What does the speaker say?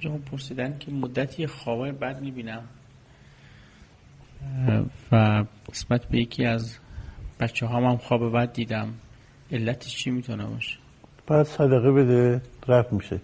اینجا پرسیدن که مدتی خواب بد می‌بینم. و نسبت به یکی از بچه هم, هم خواب بد دیدم. علتش چی می‌تونه باشه؟ بعد صدقه بده رفت میشه.